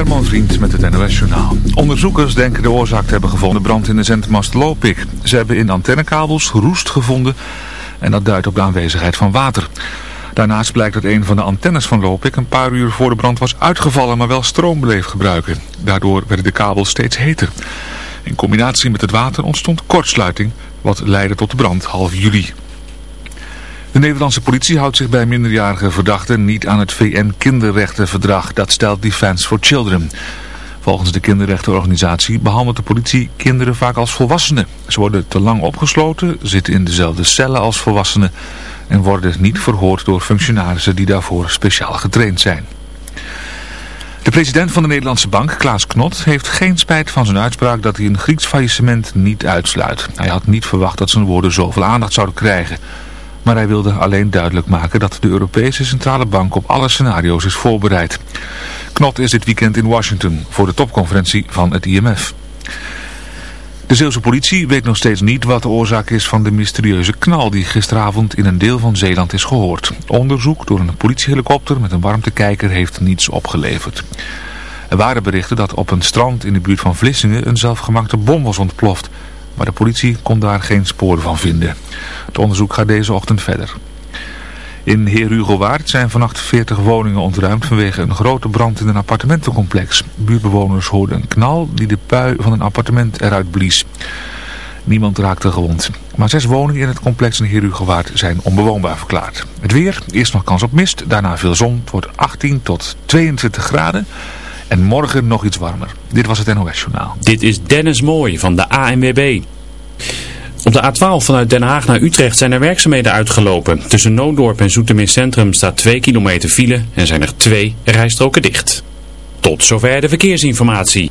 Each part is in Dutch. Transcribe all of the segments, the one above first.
Herman Vriend met het NOS Journaal. Onderzoekers denken de oorzaak te hebben gevonden brand in de zendmast Lopik. Ze hebben in antennekabels roest gevonden en dat duidt op de aanwezigheid van water. Daarnaast blijkt dat een van de antennes van Lopik een paar uur voor de brand was uitgevallen, maar wel stroom bleef gebruiken. Daardoor werden de kabels steeds heter. In combinatie met het water ontstond kortsluiting, wat leidde tot de brand half juli. De Nederlandse politie houdt zich bij minderjarige verdachten niet aan het VN-kinderrechtenverdrag. Dat stelt Defense for Children. Volgens de kinderrechtenorganisatie behandelt de politie kinderen vaak als volwassenen. Ze worden te lang opgesloten, zitten in dezelfde cellen als volwassenen en worden niet verhoord door functionarissen die daarvoor speciaal getraind zijn. De president van de Nederlandse bank, Klaas Knot, heeft geen spijt van zijn uitspraak dat hij een Grieks faillissement niet uitsluit. Hij had niet verwacht dat zijn woorden zoveel aandacht zouden krijgen. Maar hij wilde alleen duidelijk maken dat de Europese Centrale Bank op alle scenario's is voorbereid. Knot is dit weekend in Washington voor de topconferentie van het IMF. De Zeeuwse politie weet nog steeds niet wat de oorzaak is van de mysterieuze knal die gisteravond in een deel van Zeeland is gehoord. Onderzoek door een politiehelikopter met een warmtekijker heeft niets opgeleverd. Er waren berichten dat op een strand in de buurt van Vlissingen een zelfgemaakte bom was ontploft. Maar de politie kon daar geen sporen van vinden. Het onderzoek gaat deze ochtend verder. In Heer zijn vannacht 40 woningen ontruimd vanwege een grote brand in een appartementencomplex. Buurbewoners hoorden een knal die de pui van een appartement eruit blies. Niemand raakte gewond. Maar zes woningen in het complex in Heer Waard zijn onbewoonbaar verklaard. Het weer, eerst nog kans op mist, daarna veel zon. Het wordt 18 tot 22 graden. En morgen nog iets warmer. Dit was het NOS Journaal. Dit is Dennis Mooij van de ANWB. Op de A12 vanuit Den Haag naar Utrecht zijn er werkzaamheden uitgelopen. Tussen Nooddorp en Zoetermeer Centrum staat 2 kilometer file en zijn er twee rijstroken dicht. Tot zover de verkeersinformatie.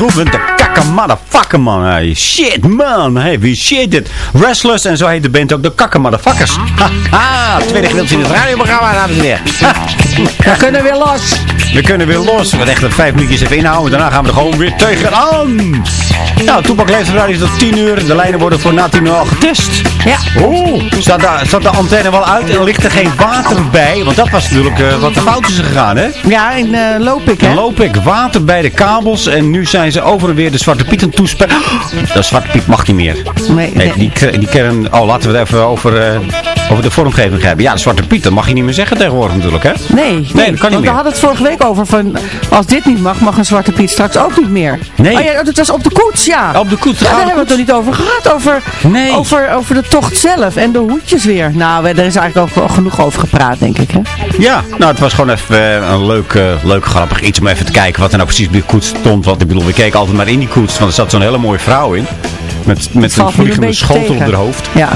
Geoefend. De kakke motherfucker, man. Hey, shit, man. Hey, wie shit dit? Restless en zo heet de band ook de kakke motherfuckers. Haha, tweede gedeelte in het radioprogramma, dames en heren. We kunnen weer los. We kunnen weer los. We gaan echt vijf minuutjes even inhouden. Daarna gaan we er gewoon weer tegenaan. Nou, Toepak leeft radio tot 10 uur. De lijnen worden voor na 10 uur al getest. Ja. Oeh, staat, daar, staat de antenne wel uit en ligt er geen water bij? Want dat was natuurlijk eh, wat de fout is gegaan, hè? Ja, in uh, Lopik, hè? Dan loop ik water bij de kabels en nu zijn ze over en weer de Zwarte Piet aan toespelen. De Zwarte Piet mag niet meer. Nee, nee. die, die kern... Oh, laten we het even over, eh, over de vormgeving hebben. Ja, de Zwarte Piet, dat mag je niet meer zeggen tegenwoordig natuurlijk, hè? Nee, nee, dat kan niet want meer. we hadden het vorige week over van, als dit niet mag, mag een Zwarte Piet straks ook niet meer. Nee. Oh ja, dat was op de koets, ja. Op de koets, Ja, daar hebben we het er niet over gehad, over, Nee. over, over de tocht zelf en de hoedjes weer. Nou, we- er is eigenlijk ook genoeg over gepraat, denk ik, hè? Ja, nou het was gewoon even eh, een leuk, eh, leuk grappig iets om even te kijken wat er nou precies op die koets stond. Want ik bedoel, we keken altijd maar in die koets, want er zat zo'n hele mooie vrouw in. Met, met een vliegende schotel op haar hoofd. Ja.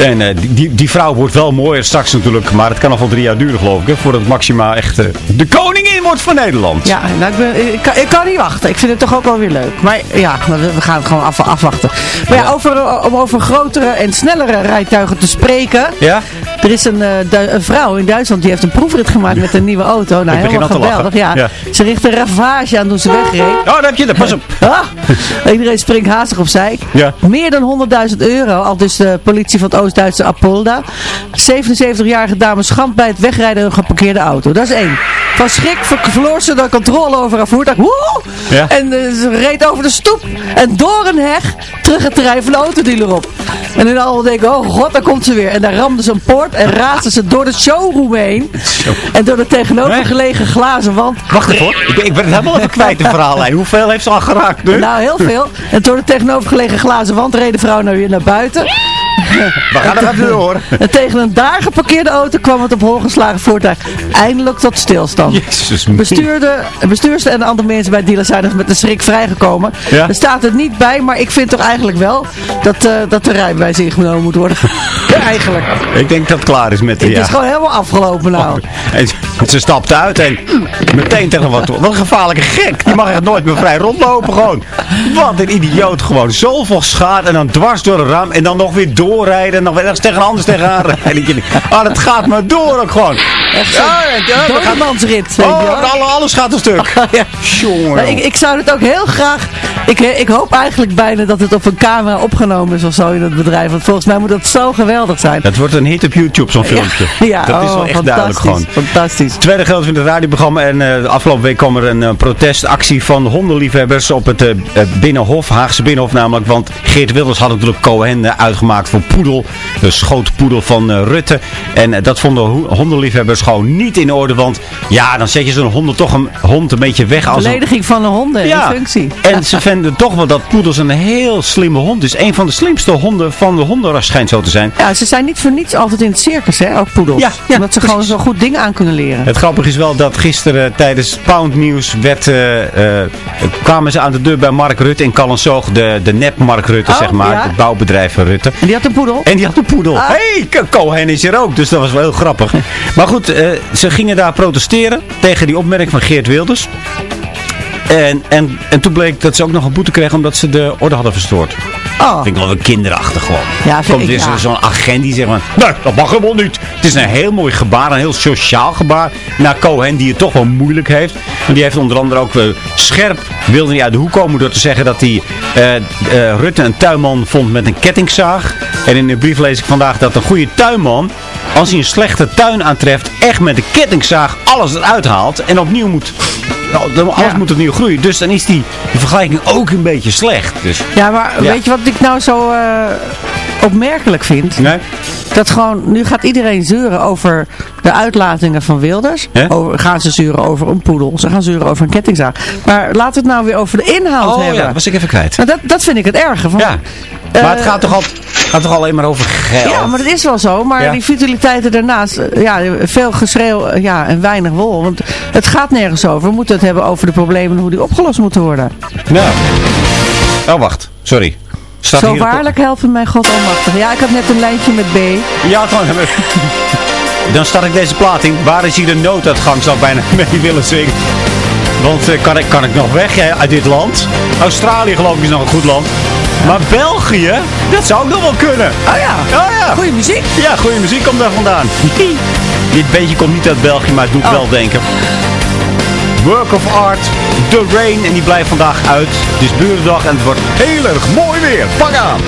En eh, die- die, vrouw wordt wel mooier straks natuurlijk, maar het kan nog wel drie jaar duren geloof ik. Hè, voordat Maxima echt eh, de koningin wordt van Nederland. Ja, nou, ik, ben, ik, kan, ik kan niet wachten. Ik vind het toch ook wel weer leuk. Maar ja, we, gaan het gewoon af, afwachten. Maar ja, over, eh, om over grotere en snellere rijtuigen te spreken. Ja? Er is een, eh, een vrouw in Duitsland die heeft een proefrit gemaakt met een nieuwe auto. Nou, helemaal geweldig. Ja. Ja. Ze richt een ravage aan toen ze wegreed. Oh, daar heb je het. Pas op. Ah, iedereen springt haastig opzij. Ja. Meer dan 100.000 euro, al dus de politie van het Oost-Duitse Apolda. 77-jarige dame schampt bij het wegrijden een geparkeerde auto. Dat is één. Van schrik ver- verloor ze de controle over haar voertuig. Woe! Ja. En eh, ze reed over de stoep. En door een heg terug het terrein van de autodealer op. En in al denken, oh god, daar komt ze weer. En daar ramde ze een poort en raasde ze door de showroom heen. En door de tegenovergelegen glazen wand. Wacht even hoor. Ik, ben- ik ben het helemaal even kwijt, de verhaallijn. Hoeveel heeft ze al geraakt nu? Nou, heel veel. En door de tegenovergelegen glazen wand reed de vrouw nou weer naar buiten. We gaan er even door. En tegen een daar geparkeerde auto kwam het op hol geslagen voertuig eindelijk tot stilstand. Jezus. Bestuurde, bestuurster en de andere mensen bij het dealer zijn met de schrik vrijgekomen. Ja? Er staat het niet bij, maar ik vind toch eigenlijk wel dat, eh, dat de rijbewijs ingenomen moet worden. eigenlijk. Ik denk dat het klaar is met de Het ja. is gewoon helemaal afgelopen nou. En ze stapt uit en meteen tegen wat. Wat een gevaarlijke gek. Die mag echt nooit meer vrij rondlopen gewoon. Wat een idioot gewoon. Zoveel schade en dan dwars door een raam. En dan nog weer doorrijden. En nog weer ergens tegen een anders tegenaan rijden. Ah, dat gaat maar door ook gewoon. Echt Ja, ja, we gaan-. Oh, alle- alles gaat een stuk. Ja. Jongen. Ik, ik zou het ook heel graag... Ik, ik hoop eigenlijk bijna dat het op een camera opgenomen is of zo in het bedrijf. Want volgens mij moet dat zo geweldig zijn. Dat wordt een hit op YouTube, zo'n filmpje. Ja, dat is oh, wel echt duidelijk gewoon. Fantastisch. Tweede geldt in het radioprogramma en eh, de afgelopen week kwam er een eh, protestactie van hondenliefhebbers op het eh, eh, Binnenhof, Haagse Binnenhof namelijk, want Geert Wilders had natuurlijk Cohen eh, uitgemaakt voor Poedel, de schootpoedel van eh, Rutte. En eh, dat vonden ho- hondenliefhebbers gewoon niet in orde, want ja, dan zet je zo'n hond toch een hond een beetje weg als een... Belediging van de honden in functie. En ze vinden toch wel dat Poedels een heel slimme hond is. Een van de slimste honden van de hondenras schijnt zo te zijn. Ja, ze zijn niet voor niets altijd in het circus, hè, ook poedels. Ja, ja, Omdat ze gewoon zo goed dingen aan kunnen leren. Het grappige is wel dat gisteren tijdens Pound News werd, eh, kwamen ze aan de deur bij Mark Rutte in Callensoog. De, de nep Mark Rutte, Oh, zeg maar. ja? Het bouwbedrijf van Rutte. En die had een poedel? En die had een poedel. Ah. hey, Cohen is er ook. Dus dat was wel heel grappig. maar goed, eh, ze gingen daar protesteren tegen die opmerking van Geert Wilders. En, en, en toen bleek dat ze ook nog een boete kregen omdat ze de orde hadden verstoord. Oh. Vind ik wel weer kinderachtig gewoon. Ja, Komt weer ja. zo'n agent die zegt van, nee, dat mag helemaal niet. Het is een heel mooi gebaar, een heel sociaal gebaar. Naar Cohen, die het toch wel moeilijk heeft. En die heeft onder andere ook eh, scherp, wilde niet uit de hoek komen door te zeggen dat hij eh, eh, Rutte een tuinman vond met een kettingzaag. En in de brief lees ik vandaag dat een goede tuinman, als hij een slechte tuin aantreft, echt met de kettingzaag alles eruit haalt en opnieuw moet... Nou, alles moet opnieuw groeien. Dus dan is die, die vergelijking ook een beetje slecht. Dus, Ja, maar weet je wat ik nou zo eh, opmerkelijk vind? nee? Dat gewoon, nu gaat iedereen zeuren over de uitlatingen van Wilders. Over, gaan ze zeuren over een poedel. Ze gaan zeuren over een kettingzaag. Maar laten we het nou weer over de inhoud Oh hebben. ja, was ik even kwijt. Nou, dat, dat vind ik het erge. Van, Ja, eh, maar het gaat toch, al, gaat toch alleen maar over geld? Ja, maar dat is wel zo. Maar Ja. die futiliteiten daarnaast, eh, ja, veel geschreeuw eh, ja, en weinig wol. Want het gaat nergens over. We moeten het hebben over de problemen en hoe die opgelost moeten worden. Nou. Oh, wacht. Sorry. Zo waarlijk helpen mijn God almachtig. Ja, ik had net een lijntje met B. Ja, gewoon. Dan start ik deze plaat. Waar is hier de nooduitgang? Zou bijna mee willen zingen. Want eh, kan, ik, kan ik nog weg uit dit land? Australië geloof ik is nog een goed land. Maar België, dat zou ook nog wel kunnen. Oh ja. Oh ja. Goeie muziek. Ja, goede muziek komt daar vandaan. Dit beetje komt niet uit België, maar het doet oh. wel denken. Work of Art, The Rain. En die blijft vandaag uit. Het is burendag en het wordt heel erg mooi weer. Pak aan!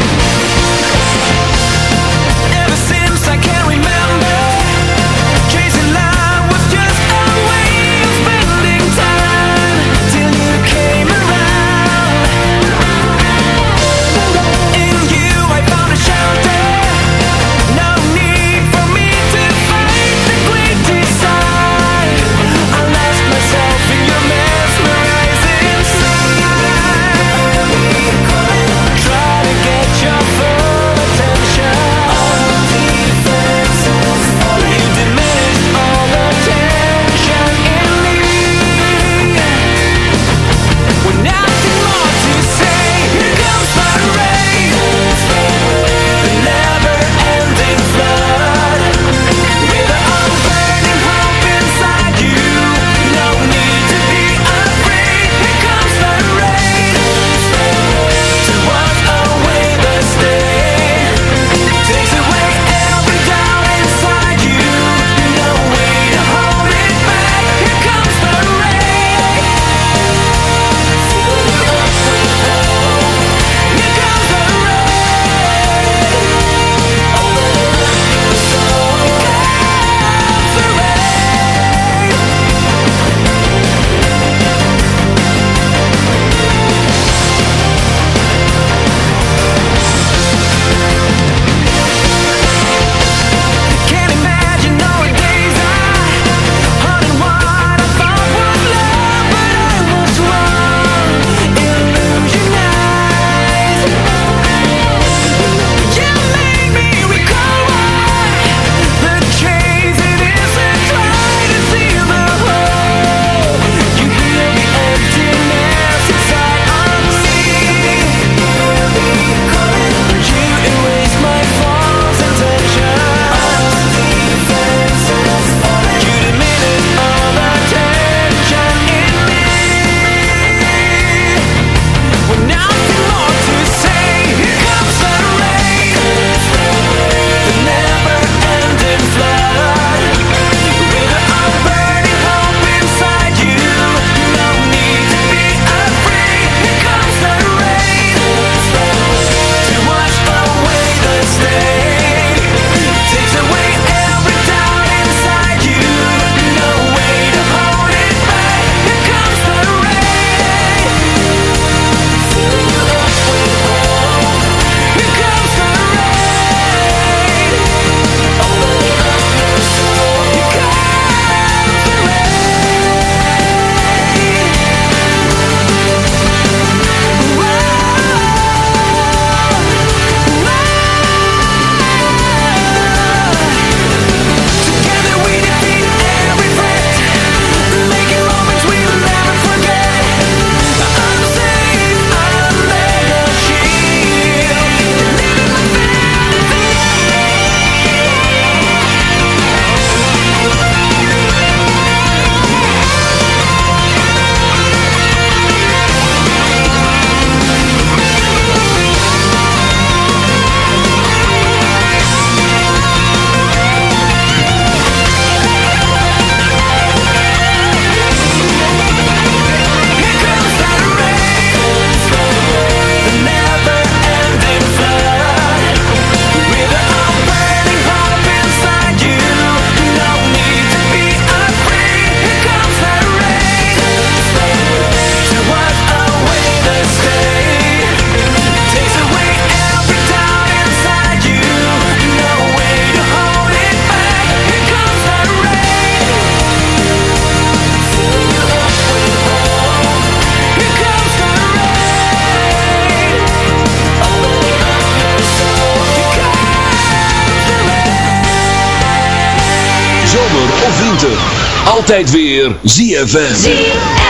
Tijd weer ZFM.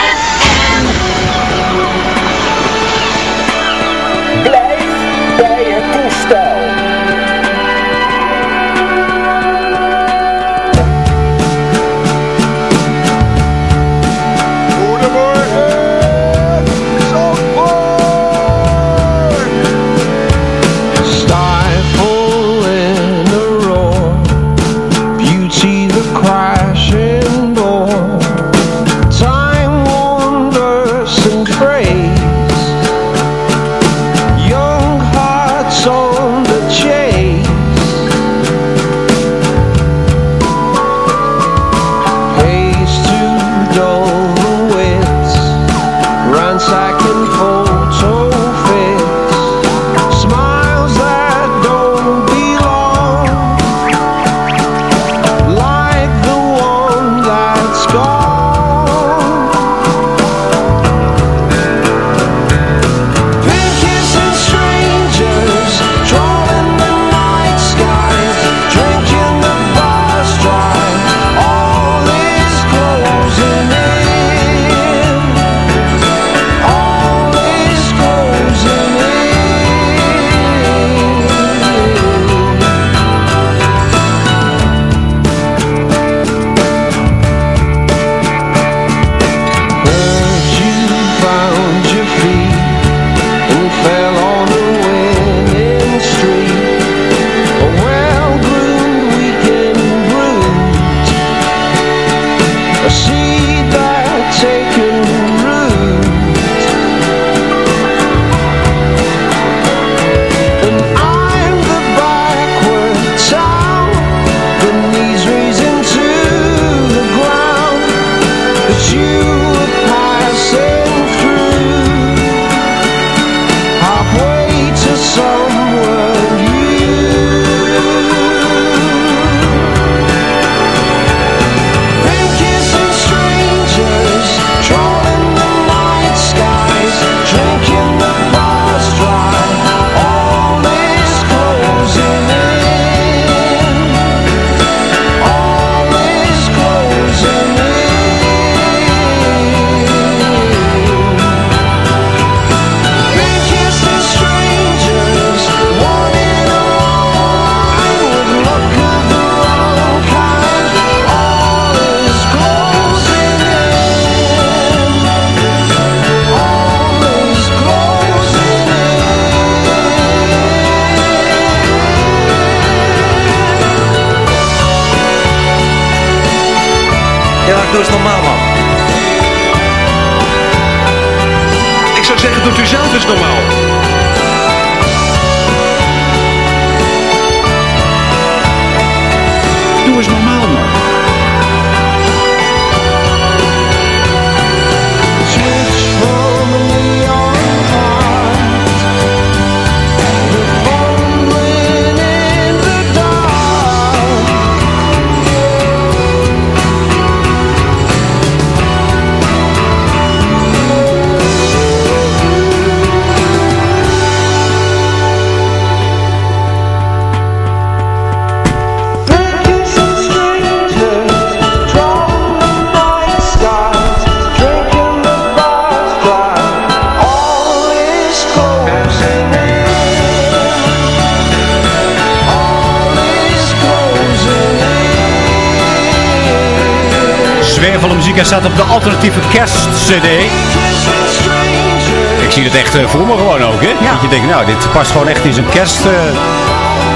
Ik zie het echt eh, voor me gewoon ook, hè? Dat je denkt, nou, dit past gewoon echt in zo'n kerst... eh,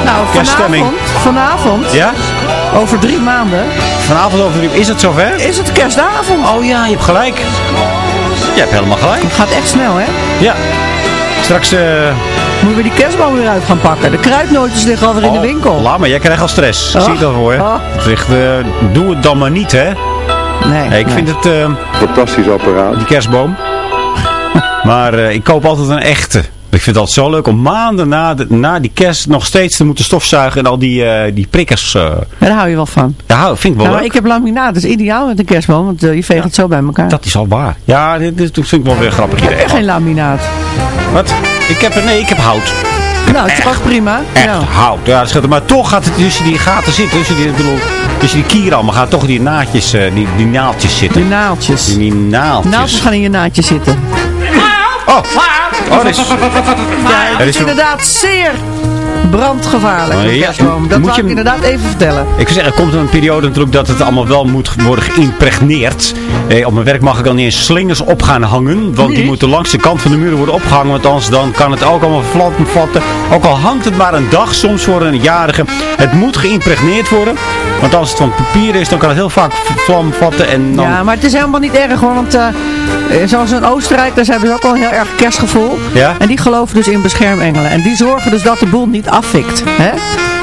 Nou, Kerststemming. vanavond, vanavond, ja? over drie maanden, Vanavond over drie... Is het zover? is het kerstavond. Oh ja, je hebt gelijk. Je hebt helemaal gelijk. Het gaat echt snel, hè? Ja. Straks... eh Moeten we die kerstboom weer uit gaan pakken. De kruidnootjes liggen alweer in de oh, winkel. Laat maar, jij krijgt al stress. Oh. Zie ik dat voor je. Oh. Zeg, doe het dan maar niet, hè? Nee, Nee, ik nee. vind het... eh, Fantastisch apparaat. die kerstboom. maar eh, ik koop altijd een echte. Ik vind het altijd zo leuk om maanden na, de, na die kerst nog steeds te moeten stofzuigen en al die, eh, die prikkers. eh daar hou je wel van. ja, hou- vind ik wel Nou, leuk. ik heb laminaat, dat is ideaal met een kerstboom, want je veegt het zo bij elkaar. Dat is al waar. Ja, dit, dit vind ik wel weer een grappig heb idee. je geen laminaat? Wat? Ik heb er, nee, ik heb hout. Nou, het is ook prima. Echt Ja. hout. Ja, dat scheelt. Maar toch gaat het tussen die gaten zitten. Tussen die, ik bedoel, tussen die kieren allemaal gaan toch die naadjes, eh, die, die naaltjes zitten. Die naaltjes. Die, die naaltjes. Naaltjes gaan in je naadje zitten. Oh, oh dat is... Ja, Er is inderdaad zeer brandgevaarlijk, Oh, ja. Dat moet je ik inderdaad even vertellen. Ik wil zeggen, er komt een periode natuurlijk dat het allemaal wel moet worden geïmpregneerd. Eh, op mijn werk mag ik dan niet eens slingers op gaan hangen. Want die moeten langs de kant van de muren worden opgehangen. Want anders dan kan het ook allemaal vlam vatten. Ook al hangt het maar een dag soms voor een jarige. Het moet geïmpregneerd worden. Want als het van papier is, dan kan het heel vaak vlam vatten. En dan... Ja, maar het is helemaal niet erg hoor, want eh, eh, zoals in Oostenrijk, daar hebben ze ook al heel erg kerstgevoel. Ja? En die geloven dus in beschermengelen. En die zorgen dus dat de boel niet afvikt. Hè?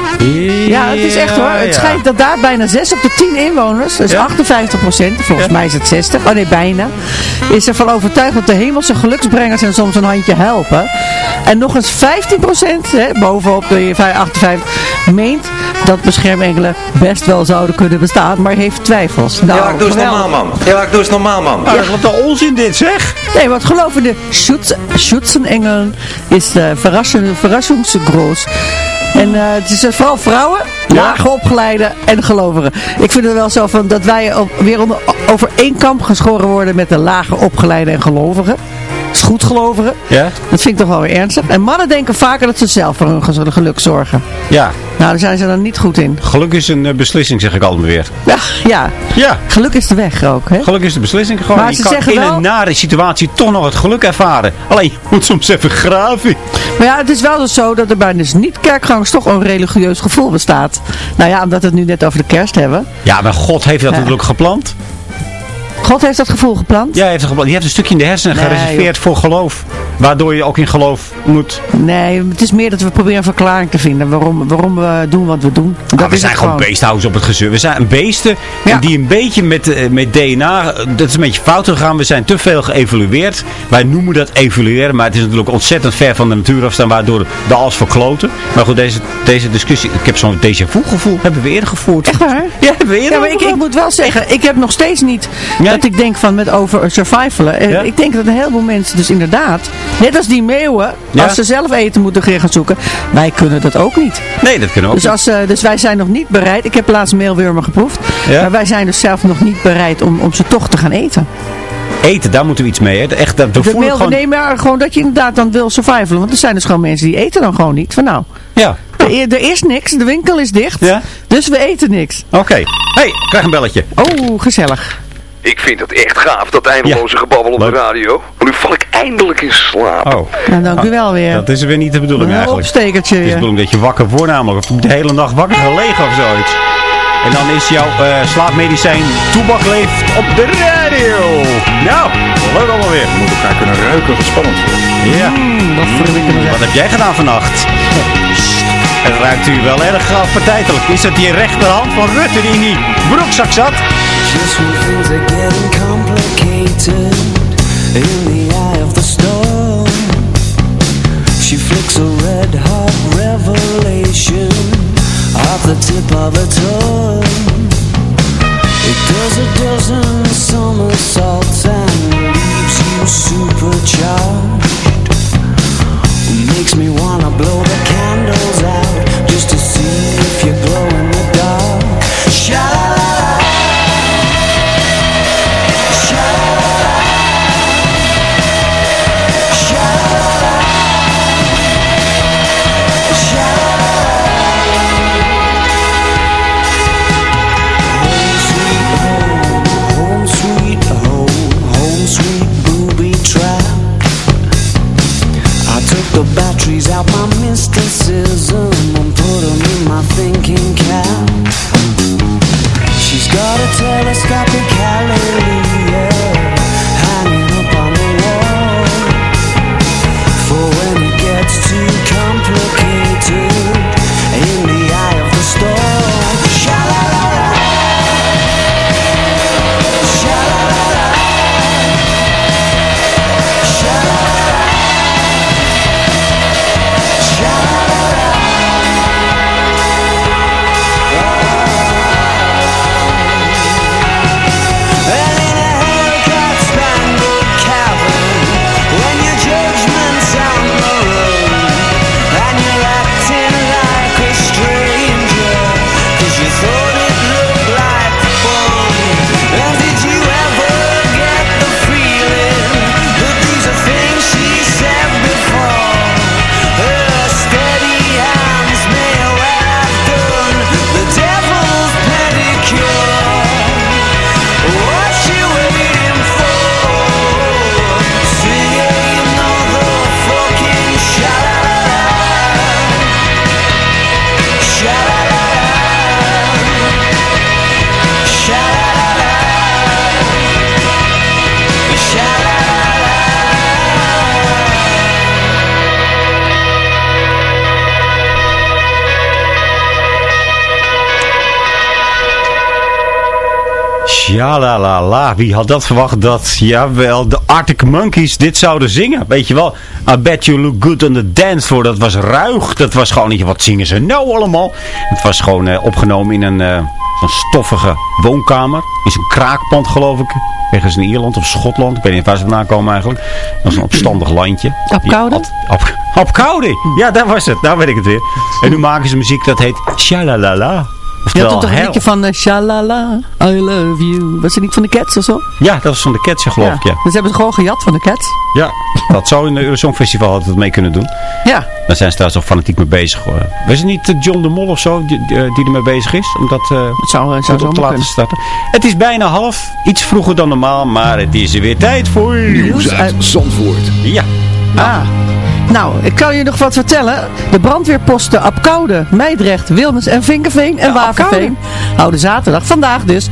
Ja, het is echt hoor. Het ja. schijnt dat daar bijna 6 op de 10 inwoners, dus Ja? 58 procent, volgens Ja. mij is het 60, oh nee bijna, is ervan overtuigd dat de hemelse geluksbrengers hen soms een handje helpen. En nog eens 15 procent, bovenop de 58, meent dat beschermengelen best wel zouden kunnen bestaan, maar heeft twijfels. Nou, Ja, doe eens geweldig. normaal, man. Ja, doe eens normaal, man. Nou, wat een onzin dit zeg. Nee, wat geloven de Schutz, Schutzenengelen is uh, verrassend, verrassingsgroot. En eh, het is eh, vooral vrouwen, lage opgeleide en gelovigen. Ik vind het wel zo van dat wij op, weer onder, over één kamp geschoren worden met de lage opgeleide en gelovigen. Het is goed gelovigen. Ja? Dat vind ik toch wel weer ernstig. En mannen denken vaker dat ze zelf voor hun geluk zorgen. Ja. Nou, daar zijn ze dan niet goed in. Geluk is een eh, beslissing, zeg ik altijd weer. Ja, ja. Ja. geluk is de weg ook. Hè? Geluk is de beslissing gewoon. Maar je ze kan zeggen in wel- een nare situatie toch nog het geluk ervaren. Alleen, je moet soms even graven. Maar ja, het is wel dus zo dat er bij dus niet-kerkgangers toch een religieus gevoel bestaat. Nou ja, omdat we het nu net over de kerst hebben. Ja, maar God heeft dat Ja. natuurlijk gepland. God heeft dat gevoel geplant? Ja, hij heeft gepland. Die heeft een stukje in de hersenen Nee, gereserveerd voor geloof. Waardoor je ook in geloof moet. Nee, het is meer dat we proberen een verklaring te vinden waarom, waarom we doen wat we doen. Dat Ah, we is zijn gewoon beesthouders op het gezeur. We zijn beesten Ja. die een beetje met, eh, met DNA, eh, dat is een beetje fout gegaan. We zijn te veel geëvolueerd. Wij noemen dat evolueren, maar het is natuurlijk ontzettend ver van de natuur afstaan, waardoor de alles verkloten. Maar goed, deze, deze discussie, ik heb zo'n déjà vu gevoel, hebben we eerder gevoerd. Echt waar? Ja, hebben we eerder Ja, maar ik, ik moet wel zeggen, ik heb nog steeds niet Ja? Ik denk van met over survivalen. Eh, Ja? Ik denk dat een heleboel mensen dus inderdaad, net als die meeuwen, Ja? als ze zelf eten moeten gaan zoeken, wij kunnen dat ook niet. Nee, dat kunnen we ook Dus, als, eh, dus wij zijn nog niet bereid, ik heb laatst meelwormen geproefd, Ja? maar wij zijn dus zelf nog niet bereid om, om ze toch te gaan eten. niet. Eten, daar moeten we iets mee. Hè. Echt, dat, we voelen meel, gewoon... nee, maar gewoon dat je inderdaad dan wil survivalen. Want er zijn dus gewoon mensen die eten dan gewoon niet. Van nou, Ja, er, er is niks, de winkel is dicht, Ja? dus we eten niks. oké. hey, ik krijg een belletje. Oh, gezellig. Ik vind het echt gaaf, dat eindeloze gebabbel op Leuk. de radio. Want nu val ik eindelijk in slaap. Oh, Nou, dank u wel weer. dat is weer niet de bedoeling Een eigenlijk. opstekertje. Het is de bedoeling dat je wakker wordt namelijk. Of de hele nacht wakker gelegen of zoiets. En dan is jouw eh, slaapmedicijn Toebak leeft op de radio. Nou, leuk allemaal weer. Moet elkaar kunnen ruiken. wat spannend. Ja. Wat verwikkelen Wat heb jij gedaan vannacht? Het ruikt u wel erg appetijtelijk. Is dat die rechterhand van Rutte die in die broekzak zat? Just when things are getting complicated in the eye of the storm, she flicks a red hot revelation off the tip of her tongue. It does a dozen somersaults and leaves you supercharged. Makes me wanna blow the candles out I took Shalalala, wie had dat verwacht dat, jawel, de Arctic Monkeys dit zouden zingen? Weet je wel, I bet you look good on the dance floor. Dat was ruig, dat was gewoon niet, wat zingen ze nou allemaal? Het was gewoon eh, opgenomen in een, eh, een stoffige woonkamer, in zo'n kraakpand geloof ik. Ergens in Ierland of Schotland, ik weet niet waar ze vandaan komen eigenlijk. Dat is een opstandig landje. Apkoude? Ja, Apkoude, ja daar was het, daar weet ik het weer. En nu maken ze muziek dat heet Shalalala. Je had Oftewel, toen toch een liedje van uh, Shalala, I love you. Was het niet van de Cats of zo? Ja, dat was van de Cats, ja, geloof ik, ja. Dus hebben ze gewoon gejat van de Cats. Ja, dat zou in de Eurosong Festival altijd mee kunnen doen. Ja. Daar zijn ze daar zo fanatiek mee bezig. Hoor. Was het niet eh, John de Mol of zo die, die die ermee bezig is? Om dat, eh, Het zou, het zou zomaar te laten kunnen. starten. Het is bijna half. Iets vroeger dan normaal. Maar het is er weer tijd voor... Nieuws uit Zandvoort. Ja. Ah. Nou, ik kan je nog wat vertellen. De brandweerposten Apkoude, Meidrecht, Wilmens en Vinkerveen en Waverveen houden zaterdag, vandaag dus,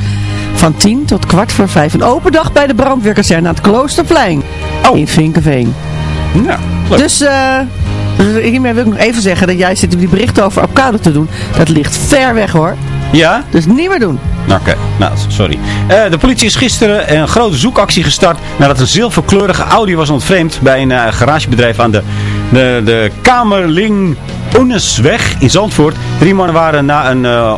van 10 tot kwart voor 5 een open dag bij de brandweerkazerne aan het Kloosterplein in Vinkerveen. Ja, leuk. Dus eh, dus hiermee wil ik nog even zeggen dat jij zit die berichten over Apkoude te doen. Dat ligt ver weg hoor. Ja? Dus niet meer doen. Oké, nou, sorry. Eh, de politie is gisteren een grote zoekactie gestart nadat een zilverkleurige Audi was ontvreemd bij een eh, garagebedrijf aan de, de, de Kamerling Onnesweg in Zandvoort. Drie mannen waren na een eh,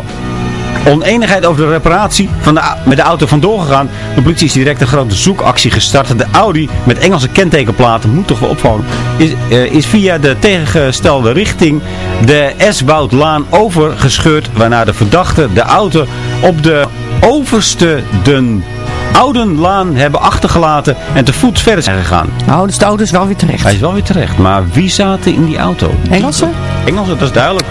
oneenigheid over de reparatie van de, met de auto vandoor gegaan. De politie is direct een grote zoekactie gestart. De Audi met Engelse kentekenplaten, moet toch wel is, eh, is via de tegengestelde richting de Eswoudlaan overgescheurd. Waarna de verdachten de auto op de overste den Oudenlaan hebben achtergelaten en te voet verder zijn gegaan. Nou, dus de auto is wel weer terecht. Hij is wel weer terecht. Maar wie zaten in die auto? Engelsen? Engelsen, dat is duidelijk.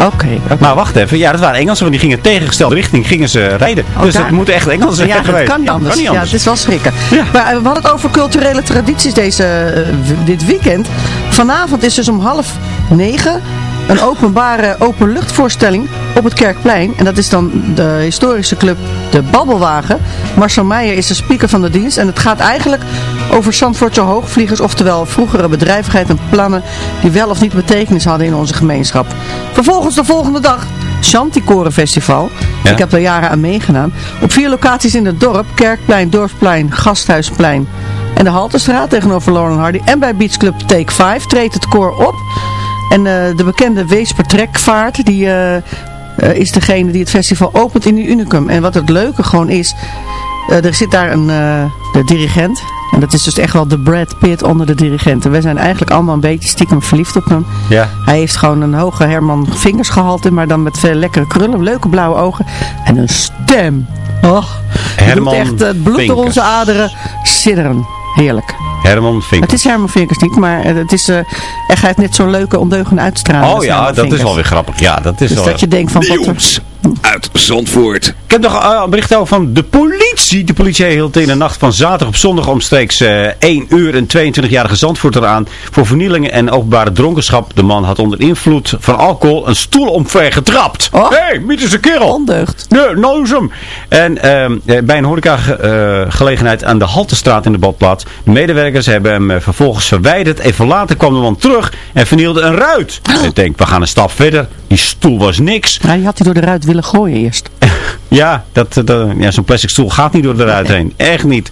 Oké. Maar wacht even, ja, dat waren Engelsen, want die gingen tegengestelde richting gingen ze rijden. Oh, dus daar- dat moeten echt Engelsen zijn Ja, dat geweest. kan niet anders. Kan niet Ja, het is wel schrikken. Maar eh, we hadden het over culturele tradities deze, eh, dit weekend. Vanavond is dus om half negen een openbare openluchtvoorstelling op het Kerkplein. En dat is dan de historische club De Babbelwagen. Marcel Meijer is de speaker van de dienst. En het gaat eigenlijk over Zandvoortse hoogvliegers. Oftewel vroegere bedrijvigheid en plannen die wel of niet betekenis hadden in onze gemeenschap. Vervolgens de volgende dag Chanticoren Festival. Ja. Ik heb er jaren aan meegedaan. Op vier locaties in het dorp. Kerkplein, Dorpsplein, Gasthuisplein en de Haltestraat tegenover Lauren Hardy. En bij Beach Club Take 5 treedt het koor op. En eh, de bekende Weesper Trekvaart, die eh, eh, is degene die het festival opent in de Unicum. En wat het leuke gewoon is, er zit daar een de dirigent. En dat is dus echt wel de Brad Pitt onder de dirigenten. Wij zijn eigenlijk allemaal een beetje stiekem verliefd op hem. Ja. Hij heeft gewoon een hoge Herman vingersgehalte, maar dan met veel lekkere krullen, leuke blauwe ogen en een stem. Och, die Herman doet echt het bloed door onze aderen sidderen. Heerlijk. Herman Vink. Het is Herman Vinkers niet, maar eh, het is, eh echt, hij heeft net zo'n leuke ondeugende uitstraling. Oh ja, Herman dat is Vinkers. wel weer grappig. Ja, dat is Dus wel... dat je denkt van... wat er- Nieuws uit Zandvoort. Ik heb nog eh, een bericht over van de politie. De politie hield in de nacht van zaterdag op zondag omstreeks eh 1 uur een 22-jarige Zandvoorter aan voor vernielingen en openbare dronkenschap. De man had onder invloed van alcohol een stoel omver getrapt. Oh. Hé, hey, mythische kerel. Ondeugd. Nee, hem. En ehm, eh, bij een horeca-gelegenheid aan de Haltestraat in de badplaats. De medewerkers hebben hem eh, vervolgens verwijderd. Even later kwam de man terug en vernielde een ruit. Ik denk, we gaan een stap verder. Die stoel was niks. Ja, die had hij door de ruit willen gooien eerst. Ja, dat, dat- ja zo'n plastic stoel gaat niet door de ruit heen. Echt niet.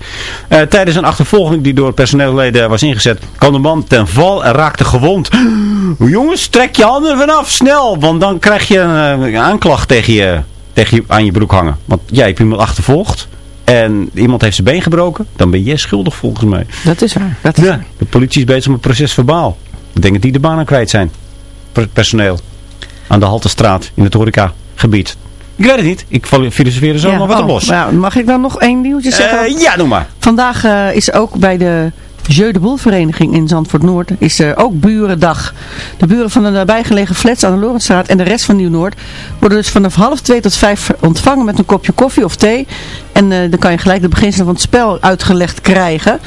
Eh, tijdens een achtervolging die door personeelleden was ingezet, kwam de man ten val en raakte gewond. Jongens, trek je handen vanaf, snel. Want dan krijg je een, eh, een aanklacht tegen je, tegen je, aan je broek hangen. Want jij hebt iemand achtervolgd. En iemand heeft zijn been gebroken. Dan ben jij schuldig volgens mij. Dat is waar. Dat is Ja, de politie is bezig met proces verbaal. Ik denk dat die de baan aan kwijt zijn. Per- Personeel. Aan de Haltestraat in het horecagebied. Ik weet het niet. Ik filosofeer er zo Ja, nog wat oh, op los. nou, mag ik dan nog één nieuwtje zeggen? Eh, ja, doe maar. Vandaag eh, is ook bij de Jeu de Boel vereniging in Zandvoort Noord is er ook Burendag. De buren van de nabijgelegen flats aan de Lorentstraat en de rest van Nieuw-Noord worden dus vanaf half twee tot vijf ontvangen met een kopje koffie of thee. En eh, dan kan je gelijk de beginselen van het spel uitgelegd krijgen.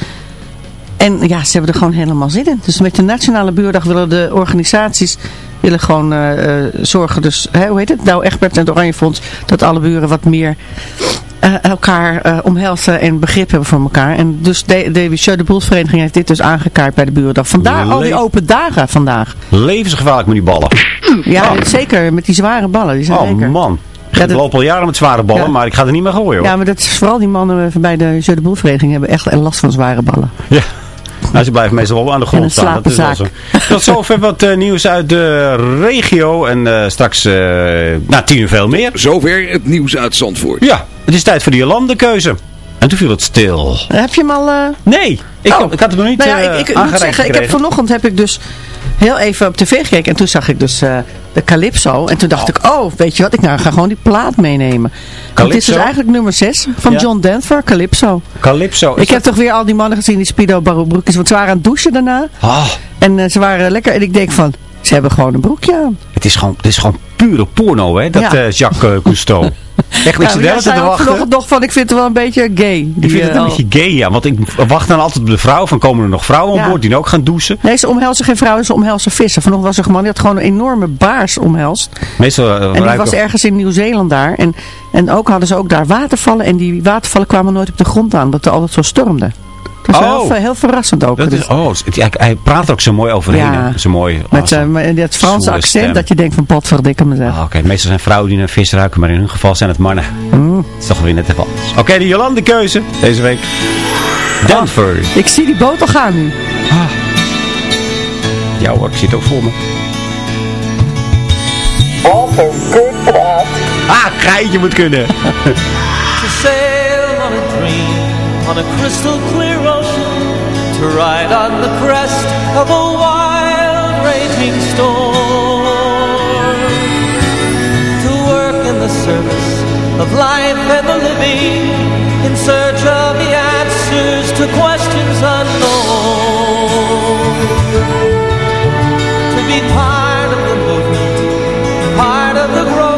En ja, ze hebben er gewoon helemaal zin in. Dus met de Nationale Buurdag willen de organisaties willen gewoon eh, eh, zorgen. Dus, hè, hoe heet het? Nou, Egbert en het Oranje Fonds. Dat alle buren wat meer eh, elkaar eh, omhelzen en begrip hebben voor elkaar. En dus de, de de vereniging heeft dit dus aangekaart bij de Burendag. Vandaar al die Le- open dagen vandaag. Levensgevaarlijk met die ballen. Ja, zeker. Met die zware ballen. Die zijn Oh man. Ja, Ik dat- loop al jaren met zware ballen, Ja. maar ik ga er niet meer gooien hoor. Ja, maar dat is vooral die mannen bij de Jeu de Boel vereniging hebben echt last van zware ballen. Ja. Nou, ze blijven meestal wel aan de grond staan. Dat is wel zo. slapenzaak. Tot zover wat eh, nieuws uit de regio. En eh, straks, eh na tien uur veel meer. Zover het nieuws uit Zandvoort. Ja, het is tijd voor die Jolandekeuze. En toen viel het stil. Heb je hem al... eh, Nee, ik, Oh. had- ik had het nog niet nou ja, ik, ik, ik moet aangereikt zeggen, ik heb vanochtend heb ik dus heel even op tv gekeken en toen zag ik dus eh, de Calypso. En toen dacht ik, oh, weet je wat, ik nou, ga gewoon die plaat meenemen. Want Het is dus Calypso? eigenlijk nummer 6 van Ja. John Denver, Calypso. Calypso. Ik heb toch weer al die mannen gezien, die Speedo broekjes, want ze waren aan het douchen daarna. dat- Ah, En eh, ze waren lekker, en ik denk van, ze hebben gewoon een broekje aan. Het, is gewoon, het is gewoon pure porno, hè? Dat Ja. eh, Jacques uh, Cousteau. Echt, ik zit Ja, te wachten. nog van, ik vind het wel een beetje gay. Ik vind het eh, een beetje gay, ja. Want ik wacht dan altijd op de vrouw. Van komen er nog vrouwen aan boord die ook gaan douchen? Nee, ze omhelzen geen vrouwen, ze omhelzen vissen. Vanochtend was er een man, die had gewoon een enorme baars omhelst. Meestal eh, En die was ergens in Nieuw-Zeeland daar. En, en ook hadden ze ook daar watervallen. En die watervallen kwamen nooit op de grond aan. Dat er altijd zo stormde. Dat was Oh. heel, ver- heel verrassend ook. Dat Dus is, oh, het- hij, hij praat er ook zo mooi overheen. Ja. Zo mooi. met, ah, zo- eh, met dat Franse accent stem. dat je denkt van potverdikke me zeg. Ah, Oké, meestal zijn vrouwen die naar vis ruiken, maar in hun geval zijn het mannen. Mm. Dat is toch weer net even anders. Oké, de Jolande keuze deze week. Denver. Ik zie die boot al gaan nu. Ja hoor, ik zit ook voor me. Ah, geitje moet kunnen. To sail on a dream on a crystal clear ocean To ride on the crest of a wild raging storm. To work in the service of life the living In search of the answers to questions unknown. To be part of the movement part of the growing,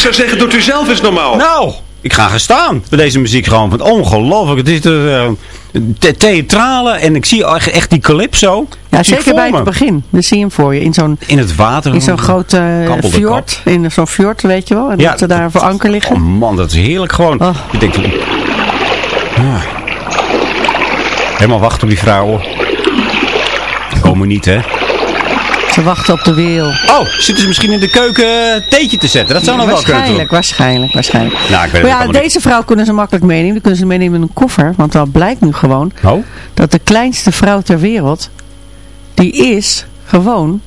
Ik zou zeggen, doet u zelf eens normaal. Nou, ik ga gaan staan bij deze muziek gewoon. Want ongelooflijk. Het is de, the theatrale en ik zie echt, echt die calypso. Ja, zeker bij me. het begin. Dan zie je hem voor je. In zo'n In het water. in zo'n groot eh, fjord. In zo'n fjord, weet je wel. En Ja, dat ze daar voor anker liggen. Oh man, dat is heerlijk gewoon. Oh. Ik denk, ja. Helemaal wachten op die vrouwen. Komen niet, hè? Ze wachten op de wiel. Oh, zitten ze misschien in de keuken theetje te zetten? Dat zou nog wel kunnen. waarschijnlijk, waarschijnlijk, waarschijnlijk. Nou, ik weet het Maar ja, deze vrouw kunnen ze makkelijk meenemen. Die kunnen ze meenemen in een koffer. Want dan blijkt nu gewoon Oh? dat de kleinste vrouw ter wereld, die is gewoon...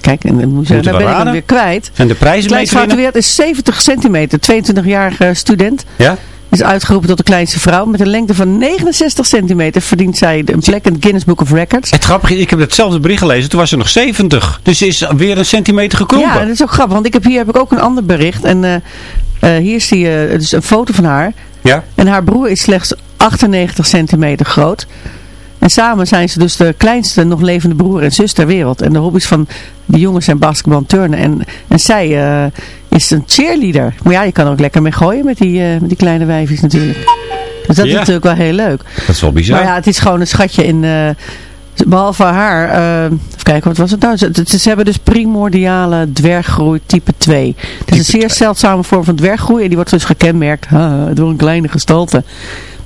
Kijk, en dan, moet je, we ben ik hem weer kwijt. Zijn de De prijzen mee kleinste te vrouw ter wereld is 70 centimeter. 22-jarige student. Ja? Is uitgeroepen tot de kleinste vrouw. Met een lengte van 69 centimeter verdient zij een plek in het Guinness Book of Records. Het grappige is, ik heb hetzelfde bericht gelezen. Toen was ze nog 70. Dus ze is weer een centimeter gekrompen. Ja, dat is ook grappig. Want ik heb, hier heb ik ook een ander bericht. En eh, eh, hier zie je dus een foto van haar. Ja? En haar broer is slechts 98 centimeter groot. En samen zijn ze dus de kleinste nog levende broer en zus ter wereld. En de hobby's van die jongens zijn basketbal en turnen. En, en zij eh, is een cheerleader. Maar ja, je kan er ook lekker mee gooien met die, eh, met die kleine wijfjes natuurlijk. Dus dat is natuurlijk wel heel leuk. Dat is wel bizar. Maar ja, het is gewoon een schatje in... eh, behalve haar... even kijken, wat was het nou? Ze, ze- ze hebben dus primordiale dwerggroei type 2. Het is een zeer zeldzame vorm van dwerggroei. En die wordt dus gekenmerkt door een kleine gestalte.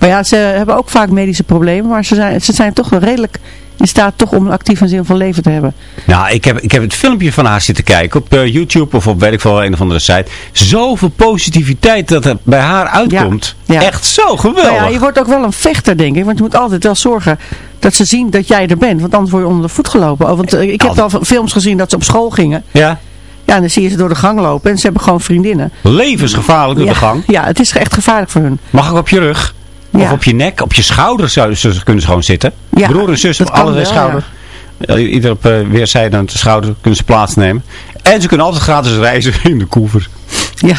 Maar ja, ze hebben ook vaak medische problemen. Maar ze zijn, ze zijn toch wel redelijk in staat toch om een actief en zinvol leven te hebben. Nou, ik heb, ik heb het filmpje van haar zitten kijken op eh, YouTube of op weet ik veel, een of andere site. Zoveel positiviteit dat er bij haar uitkomt. Ja. Echt zo geweldig. Nou ja, je wordt ook wel een vechter, denk ik. Want je moet altijd wel zorgen dat ze zien dat jij er bent. Want anders word je onder de voet gelopen. Oh, want eh, ik heb al films gezien dat ze op school gingen. Ja, Ja, en dan zie je ze door de gang lopen. En ze hebben gewoon vriendinnen. levensgevaarlijk door ja, de gang. Ja, het is echt gevaarlijk voor hun. Mag ik op je rug? Of op je nek? Op je schouder zouden ze kunnen ze gewoon zitten. Ja, Broer en zus op wel, schouder. Ja, Ieder op uh, aan de schouder kunnen ze plaatsnemen. En ze kunnen altijd gratis reizen in de koever. Ja,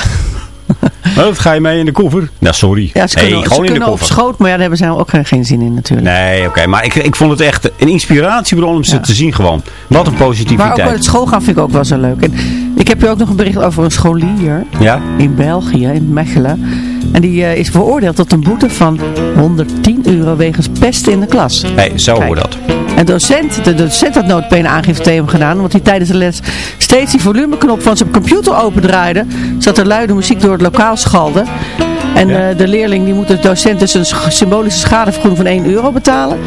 wat ga je mee in de koever? Nou, sorry. ja ze nee, kunnen, ze gewoon in de kunnen op koffer. schoot. Maar ja, daar hebben ze ook geen, zin in natuurlijk. Nee, oké. maar ik, ik vond het echt een inspiratiebron om ze Ja. te zien gewoon. Wat een maar ook positiviteit. uit school gaan vind ik ook wel zo leuk. En ik heb hier ook nog een bericht over een scholier Ja? in België, in Mechelen. En die eh, is veroordeeld tot een boete van 110 euro wegens pest in de klas. Nee, zo hoor dat. En docent, de docent had noodpeen aangifte tegen hem gedaan, omdat hij tijdens de les steeds die volumeknop van zijn computer opendraaide, zodat er luide muziek door het lokaal schalde. En Ja. eh, de leerling die moet de docent dus een sch- symbolische schadevergoeding van 1 euro betalen.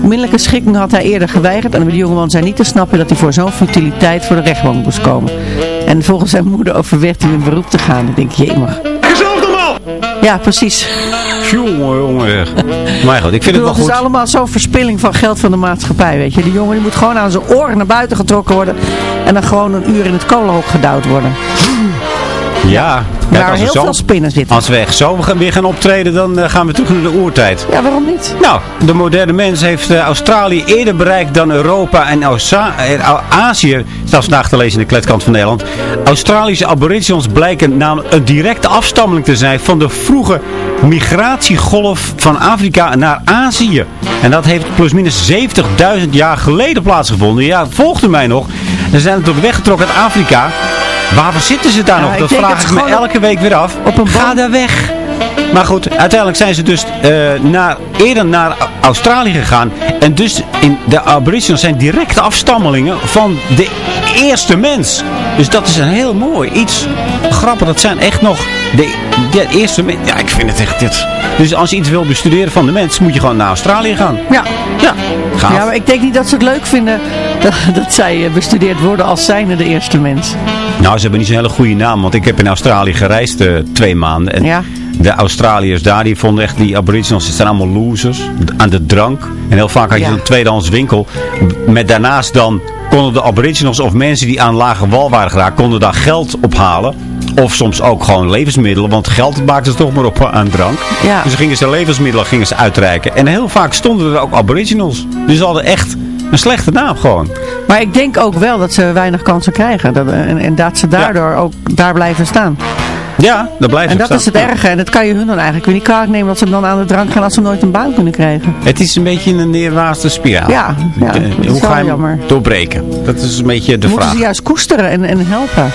Minderlijke schikking had hij eerder geweigerd en de jongeman zei niet te snappen dat hij voor zo'n futiliteit voor de rechtbank moest komen. En volgens zijn moeder overweegt hij in beroep te gaan. Ik denk, jemig. Jezelf normaal! Ja, Ja, precies. Jongen, jongen. Maar goed, ik vind Ik het wel het is goed. allemaal zo'n verspilling van geld van de maatschappij, weet je. Die jongen die moet gewoon aan zijn oren naar buiten getrokken worden. En dan gewoon een uur in het kolenhok gedouwd worden. Ja. Kijk, Waar als we heel zo- veel spinnen zitten. Als we echt zo gaan- weer gaan optreden, dan eh, gaan we terug naar de oertijd. Ja, waarom niet? Nou, de moderne mens heeft eh, Australië eerder bereikt dan Europa en eh, Azië. Zelfs vandaag te lezen in de kletkant van Nederland. Australische aboriginals blijken namelijk een directe afstammeling te zijn van de vroege migratiegolf van Afrika naar Azië. En dat heeft plusminus 70.000 jaar geleden plaatsgevonden. Ja, volgde mij nog. Ze zijn natuurlijk weggetrokken uit Afrika. Waarvoor zitten ze daar nog? Dat vraag ik me elke week weer af. Op een Ga daar weg. Maar goed, uiteindelijk zijn ze dus eh, naar, eerder naar Australië gegaan. En dus in de Aboriginals zijn directe afstammelingen van de eerste mens. Dus dat is een heel mooi iets. Grappig, dat zijn echt nog de, de eerste mens. Ja, ik vind het echt dit. Dus als je iets wil bestuderen van de mens, moet je gewoon naar Australië gaan. Ja. Ja, gaaf. Ja, maar ik denk niet dat ze het leuk vinden dat, dat zij eh, bestudeerd worden als zijnde de eerste mens. Nou, ze hebben niet zo'n hele goede naam. Want ik heb in Australië gereisd eh, twee maanden. En Ja. de Australiërs daar, die vonden echt die aboriginals, die zijn allemaal losers. Aan de drank. En heel vaak had je Ja. een tweedehands winkel. Met daarnaast dan konden de aboriginals of mensen die aan lage wal waren geraakt, konden daar geld ophalen. Of soms ook gewoon levensmiddelen. Want geld maakten ze toch maar op aan drank. Ja. Dus gingen ze levensmiddelen gingen ze uitreiken. En heel vaak stonden er ook aboriginals. Dus ze hadden echt een slechte naam gewoon. Maar ik denk ook wel dat ze weinig kansen krijgen. Dat, eh, en, en dat ze daardoor ook daar blijven staan. Ja, dat blijft En dat is het erge. En dat kan je hun dan eigenlijk weer niet kwalijk nemen dat ze dan aan de drank gaan als ze nooit een baan kunnen krijgen. Het is een beetje een neerwaartse spiraal. Ja, Hoe ga je hem jammer. doorbreken? Dat is een beetje de moeten vraag. ze juist koesteren en, en helpen.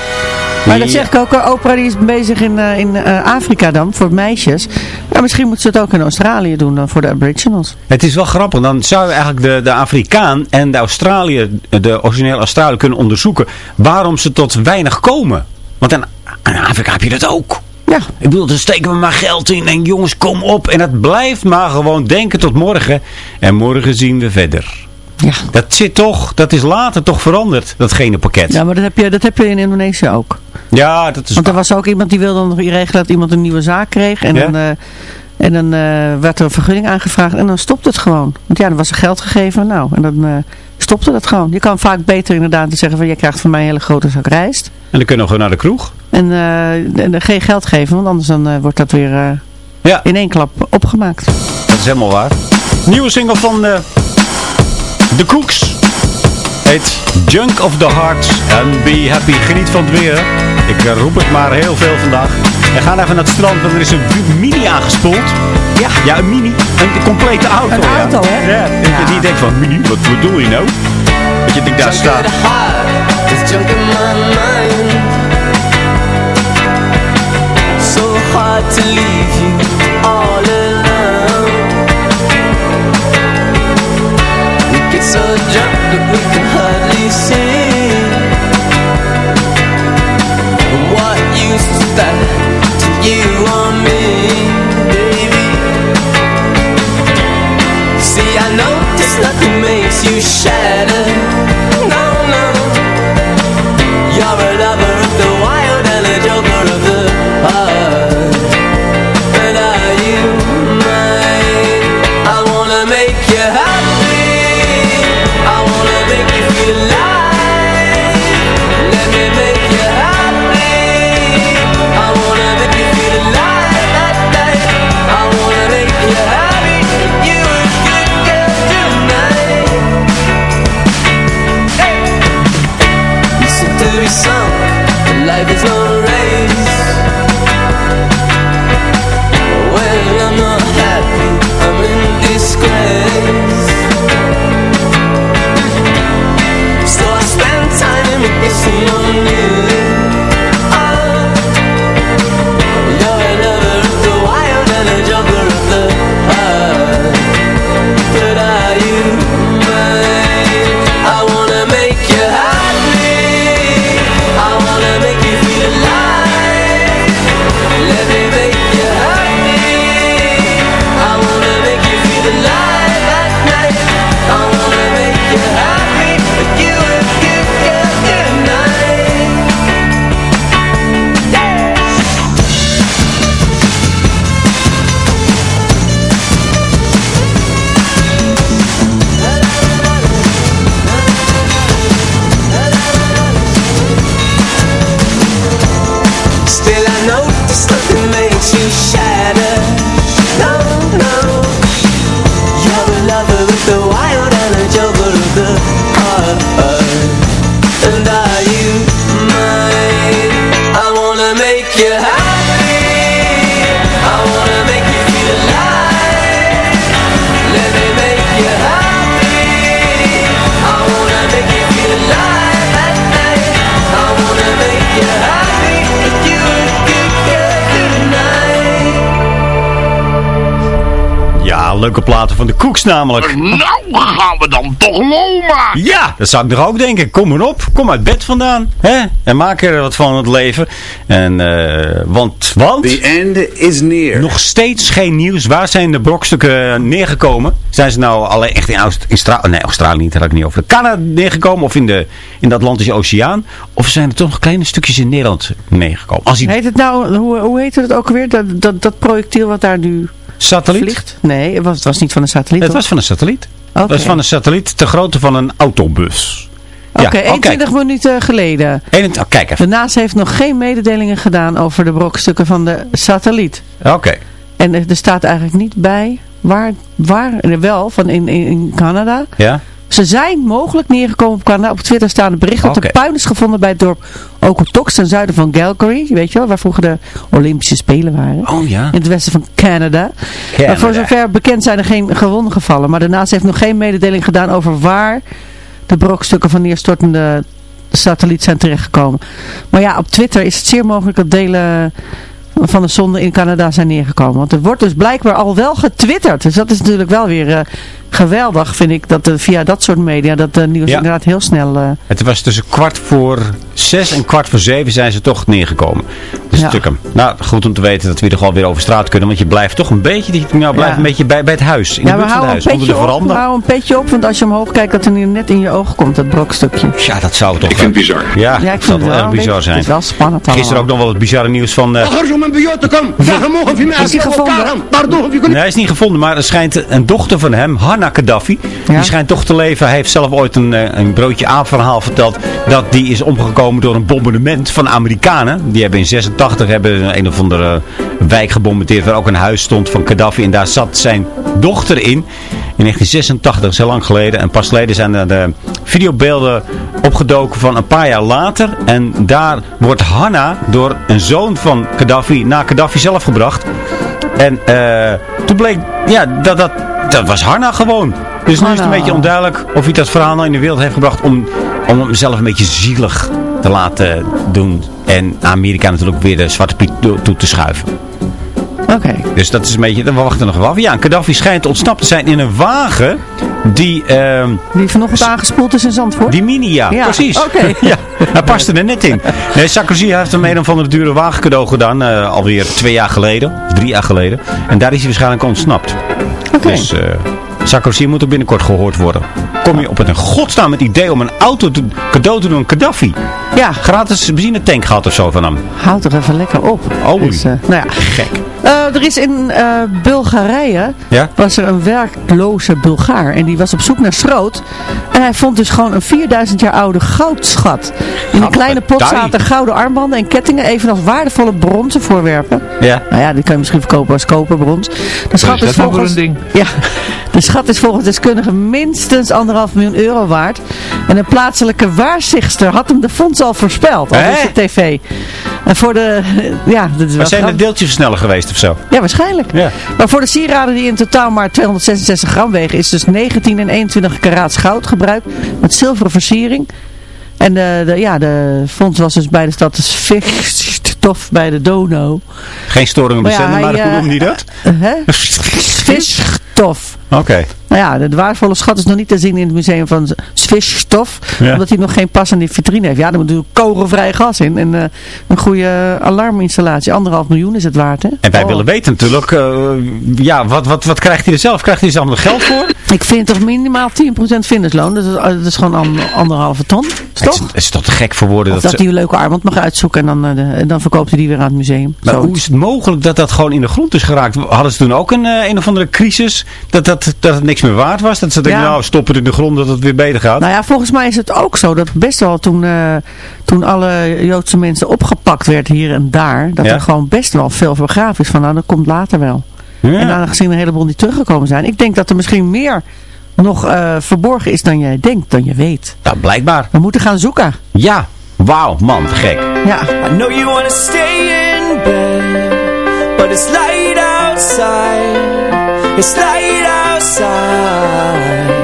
Maar dat ik ook, eh, Oprah die is bezig in, eh, in eh, Afrika dan, voor meisjes. Maar misschien moeten ze het ook in Australië doen dan, voor de aboriginals. Het is wel grappig. Dan zou je eigenlijk de, de Afrikaan en de Australië, de originele Australië kunnen onderzoeken waarom ze tot weinig komen. Want in, in Afrika heb je dat ook. Ja. Ik bedoel, dan steken we maar geld in en jongens, kom op. En het blijft maar gewoon denken tot morgen. En morgen zien we verder. Ja. Dat zit toch, dat is later toch veranderd, dat gene pakket. Ja, maar dat heb je, dat heb je in Indonesië ook. Ja, dat is Want er was ook iemand die wilde nog regelen dat iemand een nieuwe zaak kreeg. En Ja? dan, eh, en dan eh, werd er een vergunning aangevraagd en dan stopt het gewoon. Want ja, dan was er geld gegeven. Nou, en dan eh, stopte dat gewoon. Je kan vaak beter inderdaad zeggen van, je krijgt van mij een hele grote zak rijst. En dan kunnen we gewoon naar de kroeg. En, en geen geld geven, want anders dan wordt dat weer Ja. in één klap opgemaakt. Dat is helemaal waar. Nieuwe single van The Cooks. Heet Junk of the Heart. And be happy. Geniet van het weer. Ik eh, roep het maar heel veel vandaag. We gaan even naar het strand, want er is een mini aangespoeld. Ja. Ja, een mini. Een complete auto. Een ja. auto, hè? Ja. Ja. niet denkt van, mini, wat bedoel je nou? Dat je denkt, daar staat. There's junk in my mind So hard to leave leuke platen van de Koeks namelijk. Nou gaan we dan toch lol maken. Ja, dat zou ik nog ook denken. Kom maar op, kom uit bed vandaan. Hè? En maak er wat van het leven. En, eh, want, want... The end is near. Nog steeds geen nieuws. Waar zijn de brokstukken neergekomen? Zijn ze nou alleen echt in, Aust in Stra nee, Australië niet, daar had ik niet over. De Canada neergekomen of in de, in de Atlantische Oceaan? Of zijn er toch nog kleine stukjes in Nederland neergekomen? Als die Heet het nou, hoe, hoe heet het ook alweer? Dat, dat, dat projectiel wat daar nu satelliet? vliegt? Nee, het was, het was niet van een satelliet. Het was van een satelliet. Oké. Het was van een satelliet ter grootte van een autobus. Oké, Ja, oh, 21 minuten geleden. Eén- oh, kijk even. De NASA heeft nog geen mededelingen gedaan over de brokstukken van de satelliet. Oké. En er staat eigenlijk niet bij waar, waar wel, van in, in Canada. Ja? Ze zijn mogelijk neergekomen op Canada. Op Twitter staan de berichten dat er puin is gevonden bij het dorp Okotoks ten zuiden van Calgary. Weet je wel, waar vroeger de Olympische Spelen waren. Oh ja. In het westen van Canada. Canada. Maar voor zover bekend zijn er geen gewonden gevallen. Maar NASA heeft nog geen mededeling gedaan over waar de brokstukken van neerstortende satelliet zijn terechtgekomen. Maar ja, op Twitter is het zeer mogelijk dat delen van de zonde in Canada zijn neergekomen. Want er wordt dus blijkbaar al wel getwitterd. Dus dat is natuurlijk wel weer eh, geweldig vind ik dat eh, via dat soort media dat de nieuws inderdaad heel snel... Eh, het was tussen kwart voor zes en kwart voor zeven zijn ze toch neergekomen. Dus ja. hem. Nou, goed om te weten dat we er gewoon weer over straat kunnen. Want je blijft toch een beetje, nou, blijft een beetje bij, bij het huis. In ja, de buurt van het huis. Onder de hou een petje op, want als je omhoog kijkt dat er net in je ogen komt, dat brokstukje. Ja, dat zou toch... Ik vind het bizar. Ja, ik vind het wel erg bizar zijn. Het wel spannend allemaal. Gisteren ook nog wel het bizarre nieuws van... Uh... Is hij gevonden? Nee, hij is niet gevonden, maar er schijnt een dochter van hem, Hanna Gaddafi, Ja. die schijnt toch te leven. Hij heeft zelf ooit een, eh, een broodje aap-verhaal verteld dat die is omgekomen door een bombardement van Amerikanen. Die hebben in 86 hebben een of andere wijk gebombardeerd waar ook een huis stond van Gaddafi en daar zat zijn dochter in. In 1986, dat is heel lang geleden. En pas geleden zijn er de videobeelden opgedoken van een paar jaar later. En daar wordt Hanna door een zoon van Gaddafi naar Gaddafi zelf gebracht. En eh, toen bleek, ja, dat, dat, dat was Hanna gewoon. Dus nu is het een beetje onduidelijk of hij dat verhaal nou in de wereld heeft gebracht om, om hem zelf een beetje zielig te laten doen. En Amerika natuurlijk weer de zwarte piet toe te schuiven. Oké. Dus dat is een beetje, we wachten nog wel af. Ja, en Gaddafi schijnt ontsnapt te zijn in een wagen die... ehm, Die vanochtend aangespoeld is in Zandvoort? die mini, ja, Ja, precies. oké. ja, hij paste er net in. Nee, Sarkozy heeft hem een of andere dure wagen cadeau gedaan. eh, alweer twee jaar geleden. Of drie jaar geleden. En daar is hij waarschijnlijk ontsnapt. Dus eh, Sarkozy moet ook binnenkort gehoord worden. Kom je op het in godsnaam het idee om een auto te, cadeau te doen aan Gaddafi? Ja, Gratis benzinetank gehad of zo van hem. houd toch even lekker op. Oei. Dus, eh, nou ja. Gek. Eh, er is in eh, Bulgarije Ja? was er een werkloze Bulgaar en die was op zoek naar schroot. En hij vond dus gewoon een 4000 jaar oude goudschat. In een kleine pot zaten gouden armbanden en kettingen, evenals waardevolle bronzen voorwerpen. Ja. Nou ja, die kan je misschien verkopen als koperbrons. De schat is is, volgens, ding? Ja, de schat is volgens deskundigen minstens anderhalf miljoen euro waard. En een plaatselijke waarzegster had hem de fonds al voorspeld. Al op tv. En voor de... Ja, dat is wel Maar zijn de deeltjes sneller geweest of zo? Ja, waarschijnlijk. Ja. Maar voor de sieraden die in totaal maar 266 gram wegen, is dus 19 en 21 karaats goud gebruikt met zilveren versiering. En de, de, ja, de fonds was dus bij de stad Svichtstof bij de Donau. Geen storing op de Maar ja, maar hoe eh, noemde hij dat? Uh, Oké. Nou ja, de waardevolle schat is nog niet te zien in het museum van Svichtstof. Ja. Omdat hij nog geen pas aan die vitrine heeft. Ja, er moet natuurlijk kogelvrij gas in. En eh, een goede alarminstallatie. Anderhalf miljoen is het waard, hè? En wij Oh. willen weten natuurlijk, eh, ja, wat, wat, wat krijgt hij er zelf? Krijgt hij er zelf nog geld voor? Ik vind toch minimaal 10% vindersloon. Dat is, dat is gewoon an- anderhalve ton. Is Het is, is toch te gek voor woorden Of dat dat ze- hij een leuke armband mag uitzoeken en dan, eh, de- dan verkoopt hij die weer aan het museum. Maar hoe is het mogelijk dat dat gewoon in de grond is geraakt? Hadden ze toen ook een, eh, een of andere crisis? Dat, dat, dat het niks meer waard was? Dat ze denken, Ja. nou stoppen het in de grond dat het weer beter gaat? Nou ja, volgens mij is het ook zo dat best wel toen, eh, toen alle Joodse mensen opgepakt werden hier en daar, dat Ja. er gewoon best wel veel begraven is van nou dat komt later wel. Ja. En aangezien een heleboel niet teruggekomen zijn, ik denk dat er misschien meer nog eh, verborgen is dan jij denkt, dan je weet. Nou, blijkbaar. We moeten gaan zoeken. Ja. Wauw, man, gek. Ja. I know you wanna stay in bed, but it's light outside. It's light outside.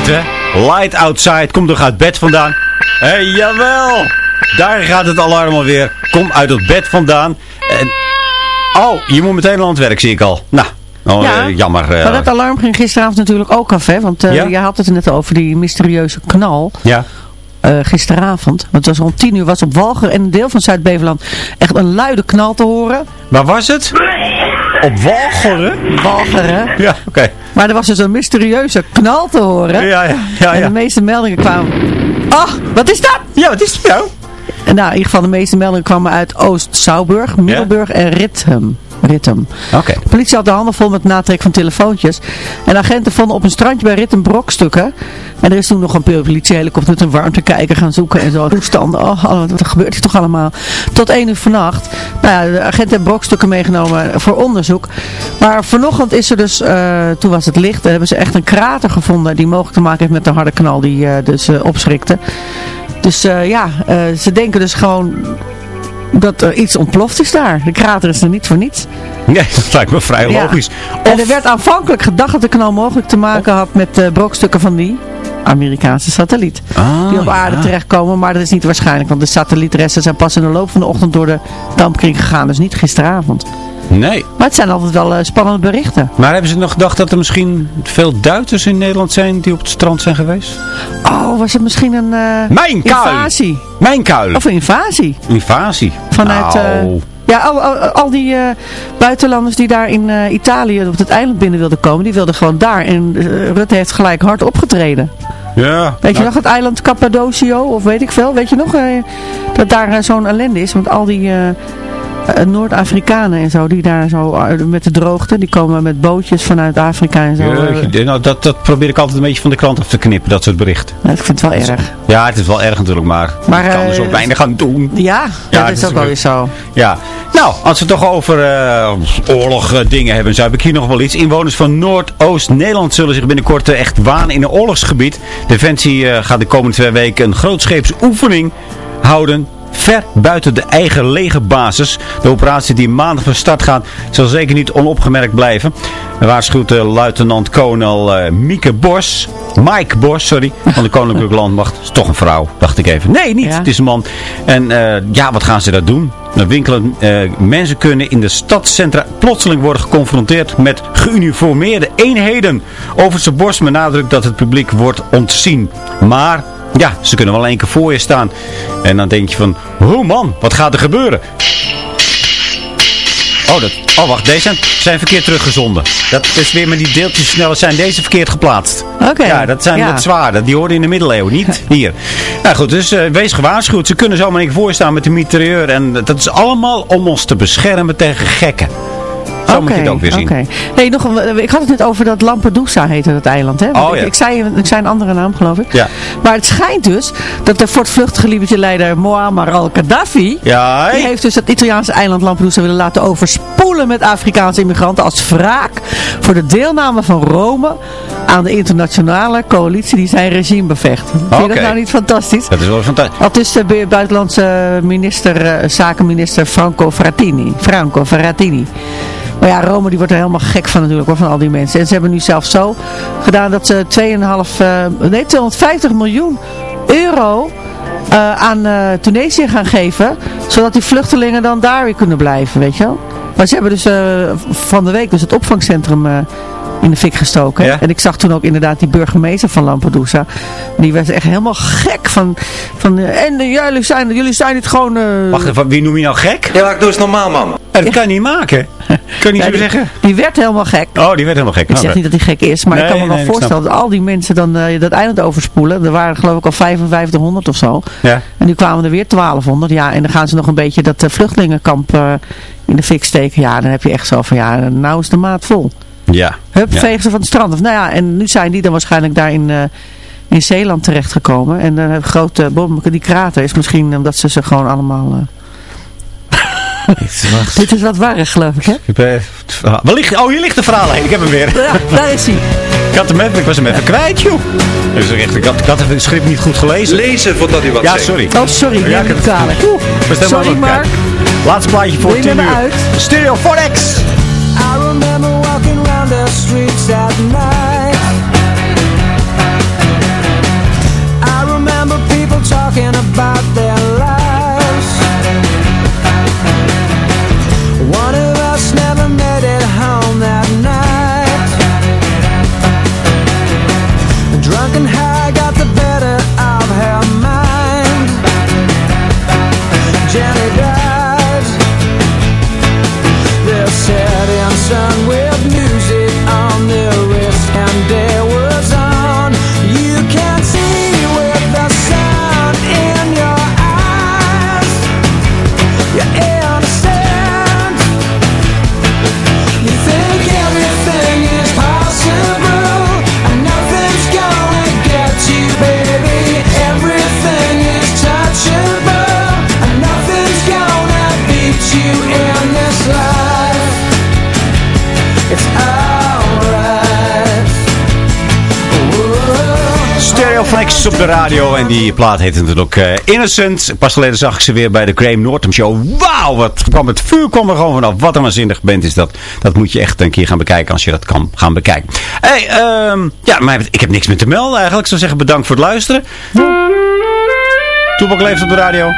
Hè? Light outside. Kom toch uit bed vandaan? Hé, hey, jawel. Daar gaat het alarm alweer. Kom uit het bed vandaan. En... Oh, je moet meteen aan het werk, zie ik al. Nou, oh, Ja, eh, jammer. eh. Maar dat alarm ging gisteravond natuurlijk ook af, hè? Want eh Ja? je had het net over, die mysterieuze knal. Ja. eh, gisteravond. Want het was om tien uur was op Walger en een deel van Zuid-Beveland echt een luide knal te horen. Waar was het? Op Walcheren? Walcheren. Ja, oké. Maar er was dus een mysterieuze knal te horen. Ja, ja, ja, En de meeste meldingen kwamen... Oh, wat is dat? Ja, wat is het nou? En nou, in ieder geval de meeste meldingen kwamen uit Oost-Sauburg, Middelburg en Rithum. Rithum. Oké. De politie had de handen vol met natrek van telefoontjes. En agenten vonden op een strandje bij Rithum brokstukken. En er is toen nog een politiehelikopter met een warmtekijker gaan zoeken en zo. Toestanden. Oh, wat gebeurt hier toch allemaal? Tot één uur vannacht. Nou ja, de agenten hebben brokstukken meegenomen voor onderzoek. Maar vanochtend is er dus, eh, toen was het licht, hebben ze echt een krater gevonden die mogelijk te maken heeft met de harde knal die eh, dus eh, opschrikte. Dus ja, ze denken dus gewoon dat er iets ontploft is daar. De krater is er niet voor niets. Nee, dat lijkt me vrij Ja. logisch. En er werd aanvankelijk gedacht dat de knal mogelijk te maken had met eh brokstukken van die Amerikaanse satelliet. Ah, die op aarde ja. terechtkomen, maar dat is niet waarschijnlijk. Want de satellietresten zijn pas in de loop van de ochtend door de dampkring gegaan. Dus niet gisteravond. Nee. Maar het zijn altijd wel eh, spannende berichten. Maar hebben ze nog gedacht dat er misschien veel Duitsers in Nederland zijn die op het strand zijn geweest? Oh, was het misschien een eh, Mijn kuil! invasie? Mijn kuil! Of een invasie? Invasie. Vanuit... eh, Nou. ja, al, al, al die buitenlanders die daar in Italië op het eiland binnen wilden komen, die wilden gewoon daar. En Rutte heeft gelijk hard opgetreden. Ja. Weet je nou, nog het eiland Cappadocio of weet ik veel? Weet je nog dat daar zo'n ellende is? Want al die Noord-Afrikanen en zo, die daar zo eh, met de droogte, die komen met bootjes vanuit Afrika en zo. eh. Jeetje, nou, dat, dat probeer ik altijd een beetje van de krant af te knippen, dat soort berichten. Nou, ik vind het wel erg. Ja, het is wel erg natuurlijk, maar, Maar, ik kan er eh, zo weinig aan doen. Ja, Ja, dat is ook wel weer zo. Ja, nou, als we het toch over eh oorlog eh, dingen hebben, zo heb ik hier nog wel iets. Inwoners van Noordoost-Nederland zullen zich binnenkort eh, echt wanen in een oorlogsgebied. Defensie eh, gaat de komende twee weken een grootscheepse oefening houden. Ver buiten de eigen legerbasis. De operatie die maandag van start gaat zal zeker niet onopgemerkt blijven. Waarschuwt de luitenant-kolonel eh, Mieke Bos. Mike Bos, sorry. Van de Koninklijke Landmacht. Is toch een vrouw, dacht ik even. Nee, niet. Ja. Het is een man. En eh, ja, wat gaan ze daar doen? Nou, winkelen, eh, mensen kunnen in de stadscentra plotseling worden geconfronteerd met geuniformeerde eenheden. Overste Bos benadrukt dat het publiek wordt ontzien. Maar Ja, ze kunnen wel één keer voor je staan. En dan denk je van, oh man, wat gaat er gebeuren? Oh, dat, oh wacht, deze zijn, verkeerd teruggezonden. Dat is weer met die deeltjes sneller zijn deze verkeerd geplaatst. Oké. Ja, dat zijn Ja. wat zwaarder. Die hoorden in de middeleeuwen, niet hier. Nou goed, dus eh, wees gewaarschuwd. Ze kunnen zomaar één keer voor je staan met de mitrailleur. En dat is allemaal om ons te beschermen tegen gekken. Zo moet je het ook weer zien. Nee, nog, een- ik had het net over dat Lampedusa heette dat eiland. Hè? Want Oh, ik, ja. ik, zei, ik zei een andere naam geloof ik. Ja. Maar het schijnt dus dat de voortvluchtige Libië-leider Muammar al-Gaddafi... Ja, Die heeft dus het Italiaanse eiland Lampedusa willen laten overspoelen met Afrikaanse immigranten als wraak voor de deelname van Rome aan de internationale coalitie die zijn regime bevecht. Vind je dat nou niet fantastisch? Dat is wel fantastisch. Dat is de bu- buitenlandse minister, eh, zakenminister Franco Frattini. Franco Frattini. Maar ja, Rome die wordt er helemaal gek van natuurlijk hoor, van al die mensen. En ze hebben nu zelfs zo gedaan dat ze 2,5, eh, nee 250 miljoen euro eh, aan eh, Tunesië gaan geven. Zodat die vluchtelingen dan daar weer kunnen blijven, weet je wel. Maar ze hebben dus van de week dus het opvangcentrum in de fik gestoken. Ja? En ik zag toen ook inderdaad die burgemeester van Lampedusa. Die werd echt helemaal gek van... van en eh, jullie, zijn, jullie zijn het gewoon... eh, Wacht even, wie noem je nou gek? Ja, ik doe eens normaal, man. Eh, dat kan je niet maken. Kan je niet ja, zo die, zeggen. die werd helemaal gek. Oh, die werd helemaal gek. Ik zeg niet dat hij gek is, maar ik kan me wel nee, voorstellen dat al die mensen dan eh, dat eiland overspoelen. Er waren geloof ik al 5500 of zo. Ja. En nu kwamen er weer 1200. Ja, en dan gaan ze nog een beetje dat vluchtelingenkamp eh, in de fik steken. Ja, dan heb je echt zo van, ja, nou is de maat vol. Ja. Hup, Ja. vegen ze van het strand. Of, nou ja, en nu zijn die dan waarschijnlijk daar in, eh, in Zeeland terechtgekomen. En dan hebben grote bom, die krater is misschien omdat ze ze gewoon allemaal... eh, Dit is wat warrig, geloof ik, hè? Ik ben- Waar ligt, oh, hier ligt de verhaal heen. Ik heb hem weer. Ja, daar is hij. Ik, had hem even, ik was hem even kwijt, joh. Dus echt, ik, had, ik had het schrift niet goed gelezen. Lezen voordat u wat ja, zegt. sorry. Oh, sorry, Ja, ik niet kwalijk. Sorry, het Mark. kijken. Laatste plaatje voor Wil je 10 met uur. Stereo Forex. I remember the streets at night. I remember people talking about Op de radio. En die plaat heet natuurlijk eh, Innocent. Pas geleden zag ik ze weer bij de Graham Norton Show. Wauw, wat kwam het vuur kwam er gewoon vanaf. Wat een waanzinnig band is dat. Dat moet je echt een keer gaan bekijken als je dat kan gaan bekijken. Hey, ehm, ja, maar ik heb niks meer te melden eigenlijk. Ik zou zeggen bedankt voor het luisteren. Toepak leeft op de radio.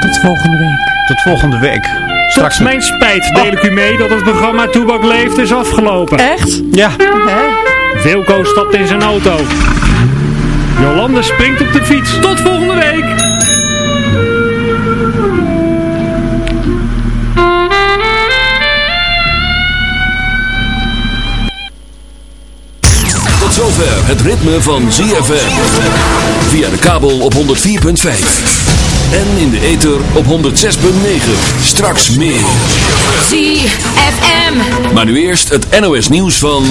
Tot volgende week. Tot volgende week. Straks Tot mijn spijt deel ik u mee dat het programma Toebak Leeft is afgelopen. Echt? Ja. Wilco stapt in zijn auto. Jolande springt op de fiets. Tot volgende week. Tot zover het ritme van ZFM. Via de kabel op 104.5. En in de ether op 106.9. Straks meer. ZFM. Maar nu eerst het NOS nieuws van...